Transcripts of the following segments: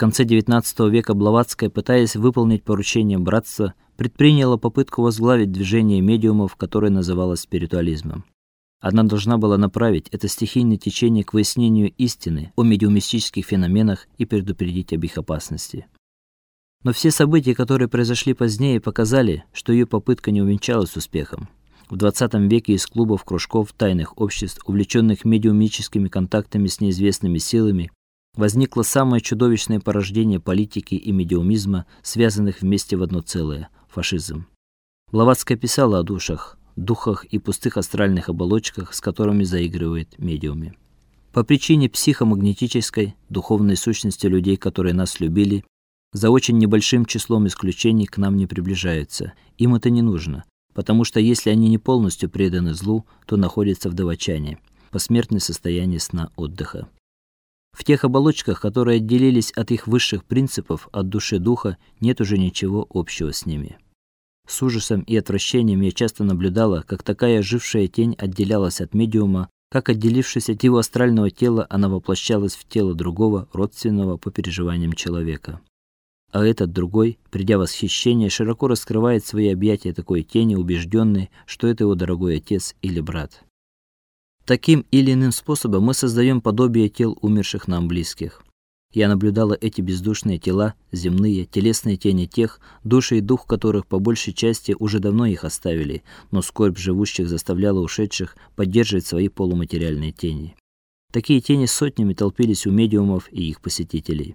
конце XIX века Блаватская, пытаясь выполнить поручение братства, предприняла попытку возглавить движение медиумов, которое называлось спиритуализмом. Она должна была направить это стихийное течение к выяснению истины о медиумистических феноменах и предупредить об их опасности. Но все события, которые произошли позднее, показали, что ее попытка не увенчалась успехом. В 20 веке из клубов, кружков, тайных обществ, увлеченных медиумическими контактами с неизвестными силами, возникло самое чудовищное порождение политики и медиумизма, связанных вместе в одно целое фашизм. Блаватская писала о душах, духах и пустых астральных оболочках, с которыми заигрывают медиумы. По причине психомагнетической духовной сущности людей, которые нас любили, за очень небольшим числом исключений к нам не приближаются. Им это не нужно, потому что если они не полностью преданы злу, то находятся в довочании, посмертное состояние сна отдыха. В тех оболочках, которые отделились от их высших принципов, от души духа, нет уже ничего общего с ними. С ужасом и отвращением я часто наблюдала, как такая жившая тень отделялась от медиума, как отделившись от его астрального тела, она воплощалась в тело другого, родственного по переживаниям человека. А этот другой, придя в восхищение, широко раскрывает свои объятия такой тени, убежденный, что это его дорогой отец или брат. Таким или иным способом мы создаем подобие тел умерших нам близких. Я наблюдала эти бездушные тела, земные, телесные тени тех, души и дух которых по большей части уже давно их оставили, но скорбь живущих заставляла ушедших поддерживать свои полуматериальные тени. Такие тени сотнями толпились у медиумов и их посетителей.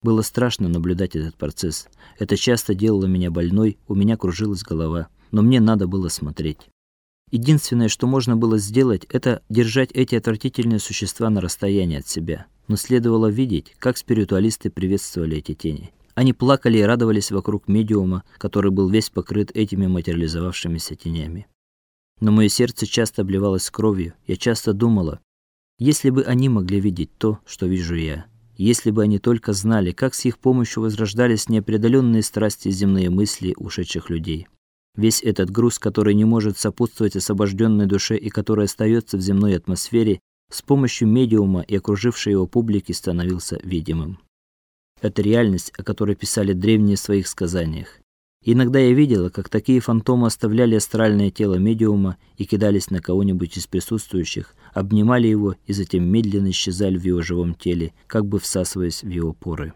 Было страшно наблюдать этот процесс. Это часто делало меня больной, у меня кружилась голова, но мне надо было смотреть. Единственное, что можно было сделать, это держать эти отвратительные существа на расстоянии от себя. Но следовало видеть, как спиритуалисты приветствовали эти тени. Они плакали и радовались вокруг медиума, который был весь покрыт этими материализовавшимися тенями. Но мое сердце часто обливалось кровью. Я часто думала, если бы они могли видеть то, что вижу я, если бы они только знали, как с их помощью возрождались непреодоленные страсти и земные мысли ушедших людей. Весь этот груз, который не может сопутствовать освобожденной душе и который остается в земной атмосфере, с помощью медиума и окружившей его публики становился видимым. Это реальность, о которой писали древние в своих сказаниях. Иногда я видела, как такие фантомы оставляли астральное тело медиума и кидались на кого-нибудь из присутствующих, обнимали его и затем медленно исчезали в его живом теле, как бы всасываясь в его поры.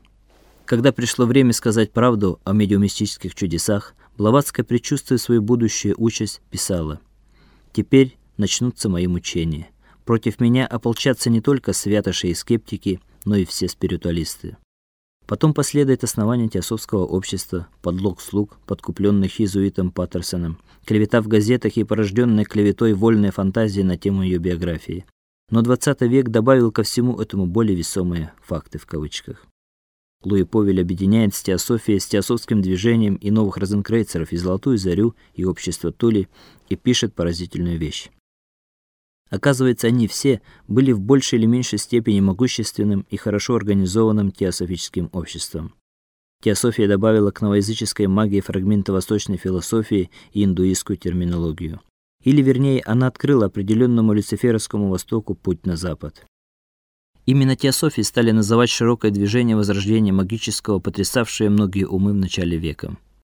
Когда пришло время сказать правду о медиумистических чудесах, Блаватская, предчувствуя свою будущую участь, писала: "Теперь начнутся мои мучения. Против меня ополчатся не только святоши и скептики, но и все спиритуалисты. Потом последует основание теософского общества, подлог слуг, подкупленных иезуитом Паттерсоном, клевета в газетах и порожденная клеветой вольная фантазия на тему ее биографии. Но 20 век добавил ко всему этому более весомые факты в кавычках. Луи Повель объединяет с теософией, с теософским движением и новых розенкрейцеров, и Золотую зарю, и общество Тули, и пишет поразительную вещь. Оказывается, они все были в большей или меньшей степени могущественным и хорошо организованным теософическим обществом. Теософия добавила к новоязыческой магии фрагменты восточной философии и индуистскую терминологию. Или вернее, она открыла определенному люциферовскому востоку путь на запад. Именно теософией стали называть широкое движение возрождения магического, потрясавшее многие умы в начале века.